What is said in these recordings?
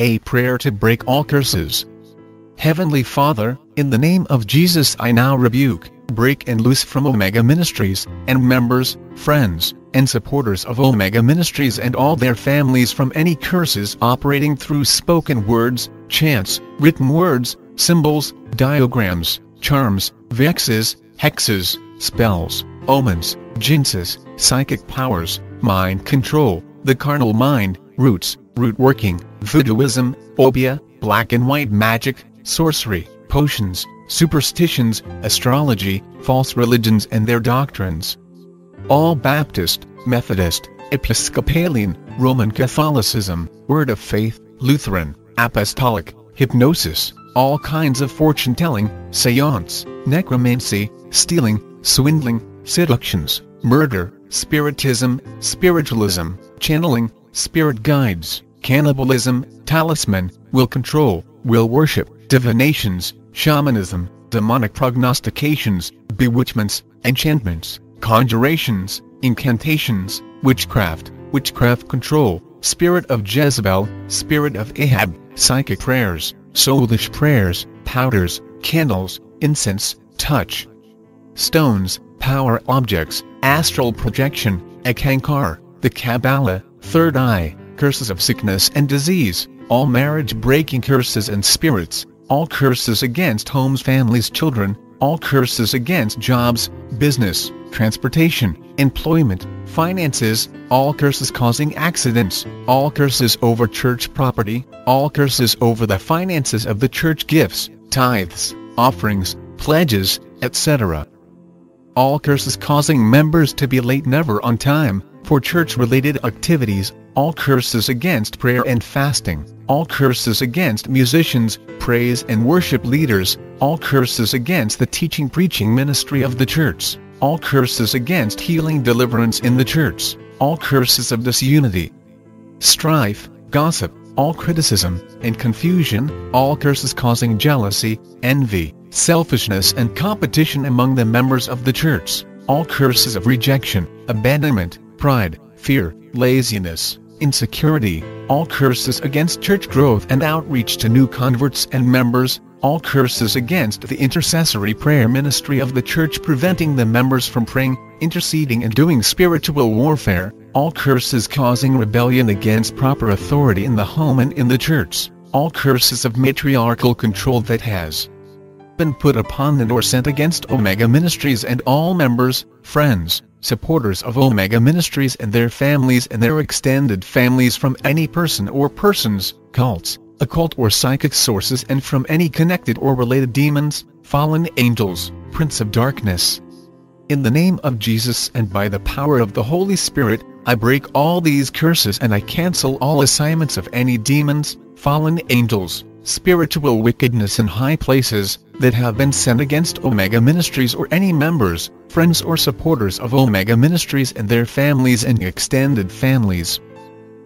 A prayer to break all curses. Heavenly Father, in the name of Jesus I now rebuke, break and loose from Omega Ministries, and members, friends, and supporters of Omega Ministries and all their families from any curses operating through spoken words, chants, written words, symbols, diagrams, charms, vexes, hexes, spells, omens, jinxes, psychic powers, mind control, the carnal mind, roots, root working, voodooism, obeah, black and white magic, sorcery, potions, superstitions, astrology, false religions and their doctrines. All Baptist, Methodist, Episcopalian, Roman Catholicism, Word of Faith, Lutheran, Apostolic, Hypnosis, all kinds of fortune-telling, seance, necromancy, stealing, swindling, seductions, murder, spiritism, spiritualism, channeling, spirit guides, cannibalism, talisman, will control, will worship, divinations, shamanism, demonic prognostications, bewitchments, enchantments, conjurations, incantations, witchcraft, witchcraft control, spirit of Jezebel, spirit of Ahab, psychic prayers, soulish prayers, powders, candles, incense, touch, stones, power objects, astral projection, Eckankar, the Kabbalah, third eye, curses of sickness and disease, all marriage-breaking curses and spirits, all curses against homes families children, all curses against jobs, business, transportation, employment, finances, all curses causing accidents, all curses over church property, all curses over the finances of the church gifts, tithes, offerings, pledges, etc. All curses causing members to be late never on time, for church-related activities, all curses against prayer and fasting, all curses against musicians, praise and worship leaders, all curses against the teaching preaching ministry of the church, all curses against healing deliverance in the church, all curses of disunity, strife, gossip, all criticism and confusion, all curses causing jealousy, envy, selfishness and competition among the members of the church, all curses of rejection, abandonment, pride, fear, laziness, insecurity, all curses against church growth and outreach to new converts and members, all curses against the intercessory prayer ministry of the church preventing the members from praying, interceding and doing spiritual warfare, all curses causing rebellion against proper authority in the home and in the church, all curses of matriarchal control that has been put upon and or sent against Omega Ministries and all members, friends, supporters of Omega Ministries and their families and their extended families from any person or persons, cults, occult or psychic sources and from any connected or related demons, fallen angels, prince of darkness. In the name of Jesus and by the power of the Holy Spirit, I break all these curses and I cancel all assignments of any demons, fallen angels, spiritual wickedness in high places, that have been sent against Omega Ministries or any members, friends or supporters of Omega Ministries and their families and extended families.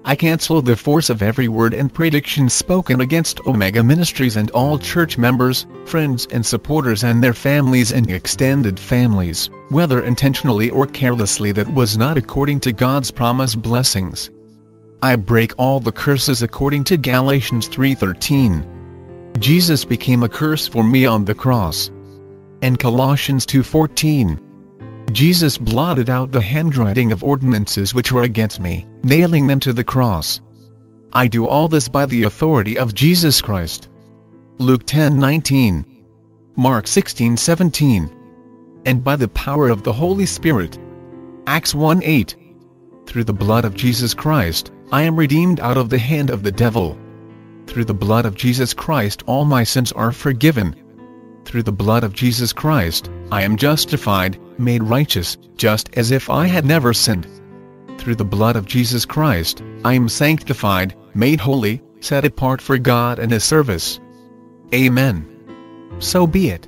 I cancel the force of every word and prediction spoken against Omega Ministries and all church members, friends and supporters and their families and extended families, whether intentionally or carelessly that was not according to God's promised blessings. I break all the curses according to Galatians 3.13. Jesus became a curse for me on the cross. And Colossians 2.14. Jesus blotted out the handwriting of ordinances which were against me, nailing them to the cross. I do all this by the authority of Jesus Christ. Luke 10:19, Mark 16:17, and by the power of the Holy Spirit. Acts 1:8. Through the blood of Jesus Christ, I am redeemed out of the hand of the devil. Through the blood of Jesus Christ all my sins are forgiven. Through the blood of Jesus Christ, I am justified, made righteous, just as if I had never sinned. Through the blood of Jesus Christ, I am sanctified, made holy, set apart for God and His service. Amen. So be it.